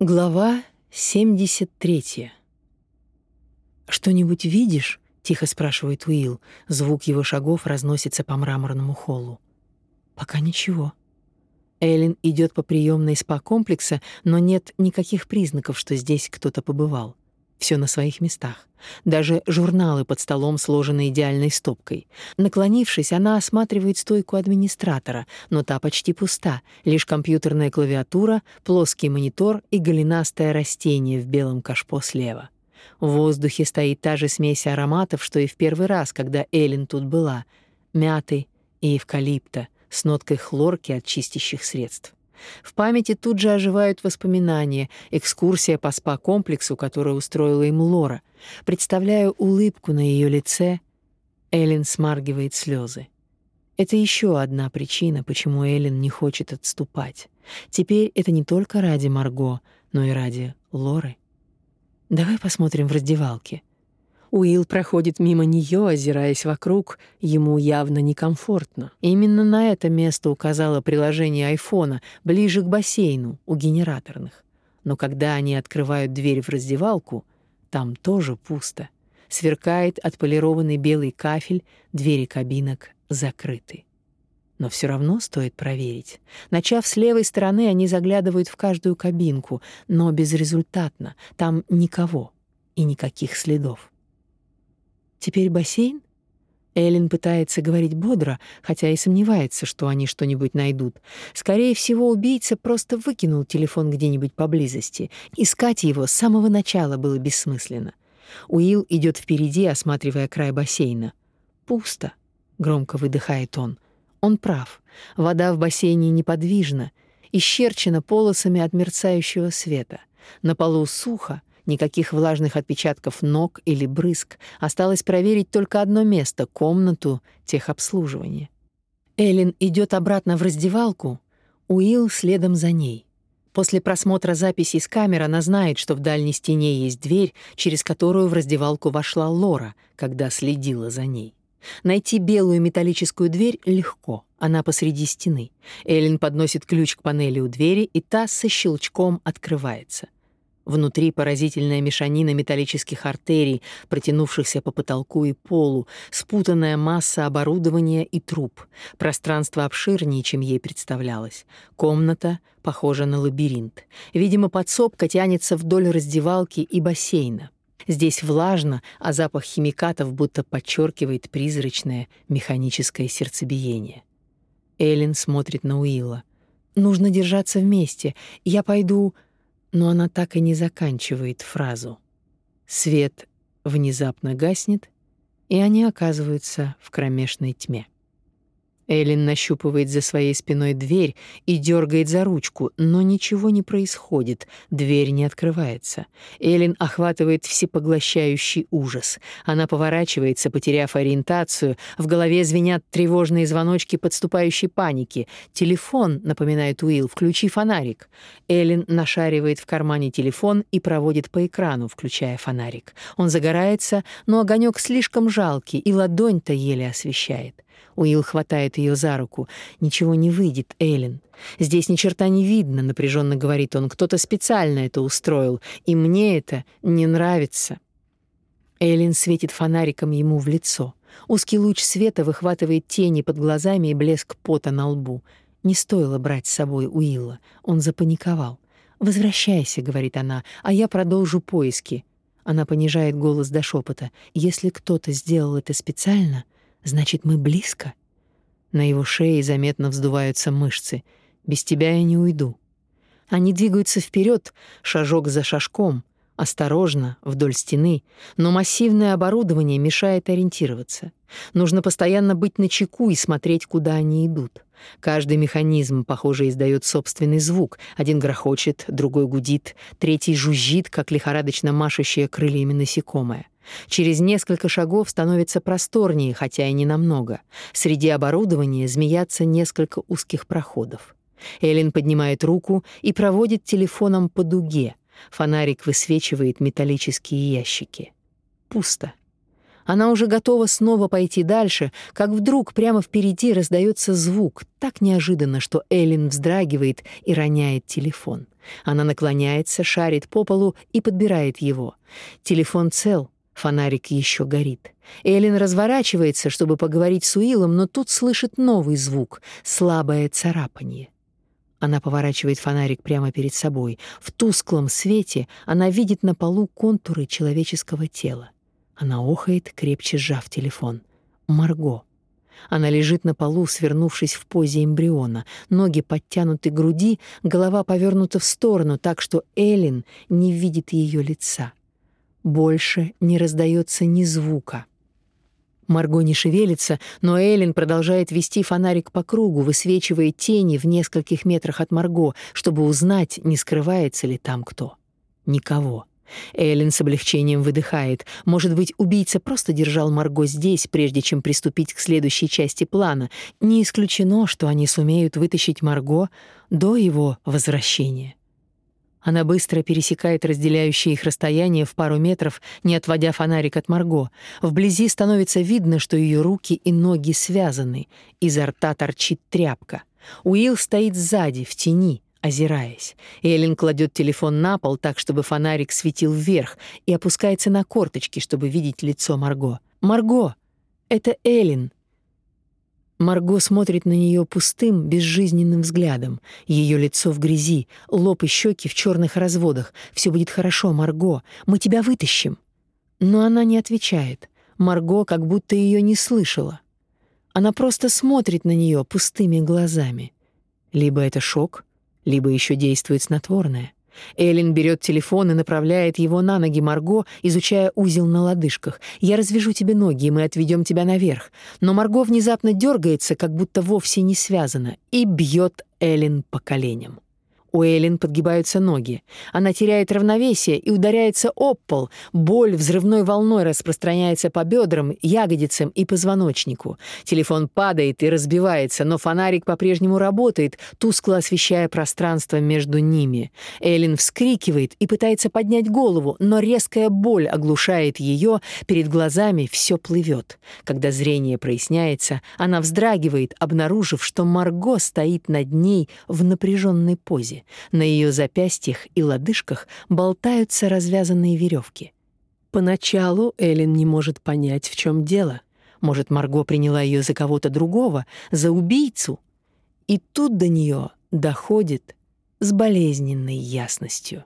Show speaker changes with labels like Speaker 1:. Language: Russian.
Speaker 1: Глава 73. «Что-нибудь видишь?» — тихо спрашивает Уилл. Звук его шагов разносится по мраморному холлу. «Пока ничего». Эллен идет по приемной спа-комплекса, но нет никаких признаков, что здесь кто-то побывал. Все на своих местах. Даже журналы под столом сложены идеальной стопкой. Наклонившись, она осматривает стойку администратора, но та почти пуста. Лишь компьютерная клавиатура, плоский монитор и голенастое растение в белом кашпо слева. В воздухе стоит та же смесь ароматов, что и в первый раз, когда Эллен тут была. Мяты и эвкалипта с ноткой хлорки от чистящих средств. В памяти тут же оживают воспоминания, экскурсия по спа-комплексу, которую устроила им Лора. Представляю улыбку на ее лице. Эллен смаргивает слезы. Это еще одна причина, почему Эллен не хочет отступать. Теперь это не только ради Марго, но и ради Лоры. Давай посмотрим в раздевалке. Уилл проходит мимо нее, озираясь вокруг, ему явно некомфортно. Именно на это место указало приложение айфона, ближе к бассейну, у генераторных. Но когда они открывают дверь в раздевалку, там тоже пусто. Сверкает отполированный белый кафель, двери кабинок закрыты. Но все равно стоит проверить. Начав с левой стороны, они заглядывают в каждую кабинку, но безрезультатно. Там никого и никаких следов. Теперь бассейн? Эллен пытается говорить бодро, хотя и сомневается, что они что-нибудь найдут. Скорее всего, убийца просто выкинул телефон где-нибудь поблизости. Искать его с самого начала было бессмысленно. Уилл идет впереди, осматривая край бассейна. «Пусто», — громко выдыхает он. Он прав. Вода в бассейне неподвижна, исчерчена полосами от мерцающего света. На полу сухо, Никаких влажных отпечатков ног или брызг. Осталось проверить только одно место — комнату техобслуживания. Эллен идет обратно в раздевалку, Уилл следом за ней. После просмотра записей с камер она знает, что в дальней стене есть дверь, через которую в раздевалку вошла Лора, когда следила за ней. Найти белую металлическую дверь легко. Она посреди стены. Эллен подносит ключ к панели у двери, и та со щелчком открывается. Внутри поразительная мешанина металлических артерий, протянувшихся по потолку и полу, спутанная масса оборудования и труб. Пространство обширнее, чем ей представлялось. Комната похожа на лабиринт. Видимо, подсобка тянется вдоль раздевалки и бассейна. Здесь влажно, а запах химикатов будто подчеркивает призрачное механическое сердцебиение. Эллен смотрит на Уилла. «Нужно держаться вместе. Я пойду...» но она так и не заканчивает фразу. Свет внезапно гаснет, и они оказываются в кромешной тьме. Эллен нащупывает за своей спиной дверь и дергает за ручку, но ничего не происходит, дверь не открывается. Эллен охватывает всепоглощающий ужас. Она поворачивается, потеряв ориентацию, в голове звенят тревожные звоночки подступающей паники. «Телефон», — напоминает Уилл, — «включи фонарик». Эллен нашаривает в кармане телефон и проводит по экрану, включая фонарик. Он загорается, но огонек слишком жалкий, и ладонь-то еле освещает. Уилл хватает ее за руку. «Ничего не выйдет, Эллен. Здесь ни черта не видно», — напряженно говорит он. «Кто-то специально это устроил, и мне это не нравится». Эллен светит фонариком ему в лицо. Узкий луч света выхватывает тени под глазами и блеск пота на лбу. Не стоило брать с собой Уилла. Он запаниковал. «Возвращайся», — говорит она, — «а я продолжу поиски». Она понижает голос до шепота. «Если кто-то сделал это специально, Значит, мы близко. На его шее заметно вздуваются мышцы. Без тебя я не уйду. Они двигаются вперед, шажок за шажком, осторожно, вдоль стены, но массивное оборудование мешает ориентироваться. Нужно постоянно быть начеку и смотреть, куда они идут. Каждый механизм, похоже, издает собственный звук. Один грохочет, другой гудит, третий жужжит, как лихорадочно машущее крыльями насекомое. Через несколько шагов становится просторнее, хотя и не намного. Среди оборудования змеятся несколько узких проходов. Эллен поднимает руку и проводит телефоном по дуге. Фонарик высвечивает металлические ящики. Пусто. Она уже готова снова пойти дальше, как вдруг прямо впереди раздается звук, так неожиданно, что Эллен вздрагивает и роняет телефон. Она наклоняется, шарит по полу и подбирает его. Телефон цел, фонарик еще горит. Эллен разворачивается, чтобы поговорить с Уиллом, но тут слышит новый звук — слабое царапанье. Она поворачивает фонарик прямо перед собой. В тусклом свете она видит на полу контуры человеческого тела. Она охает, крепче сжав телефон. Марго. Она лежит на полу, свернувшись в позе эмбриона. Ноги подтянуты к груди, голова повернута в сторону, так что Эллен не видит ее лица. Больше не раздается ни звука. Марго не шевелится, но Эллен продолжает вести фонарик по кругу, высвечивая тени в нескольких метрах от Марго, чтобы узнать, не скрывается ли там кто. Никого. Эллен с облегчением выдыхает. Может быть, убийца просто держал Марго здесь, прежде чем приступить к следующей части плана. Не исключено, что они сумеют вытащить Марго до его возвращения. Она быстро пересекает разделяющее их расстояние в пару метров, не отводя фонарик от Марго. Вблизи становится видно, что ее руки и ноги связаны. Изо рта торчит тряпка. Уилл стоит сзади, в тени, озираясь. Эллен кладет телефон на пол так, чтобы фонарик светил вверх, и опускается на корточки, чтобы видеть лицо Марго. «Марго! Это Эллен!» Марго смотрит на нее пустым, безжизненным взглядом. Ее лицо в грязи, лоб и щеки в черных разводах. Все будет хорошо, Марго. Мы тебя вытащим. Но она не отвечает. Марго как будто ее не слышала. Она просто смотрит на нее пустыми глазами. Либо это шок, либо еще действует снотворное. Эллен берет телефон и направляет его на ноги Марго, изучая узел на лодыжках. «Я развяжу тебе ноги, и мы отведем тебя наверх». Но Марго внезапно дергается, как будто вовсе не связана, и бьет Эллен по коленям. У Эллен подгибаются ноги. Она теряет равновесие и ударяется об пол. Боль взрывной волной распространяется по бедрам, ягодицам и позвоночнику. Телефон падает и разбивается, но фонарик по-прежнему работает, тускло освещая пространство между ними. Эллен вскрикивает и пытается поднять голову, но резкая боль оглушает ее, перед глазами все плывет. Когда зрение проясняется, она вздрагивает, обнаружив, что Марго стоит над ней в напряженной позе. На ее запястьях и лодыжках болтаются развязанные веревки. Поначалу Эллен не может понять, в чем дело. Может, Марго приняла ее за кого-то другого, за убийцу? И тут до нее доходит с болезненной ясностью.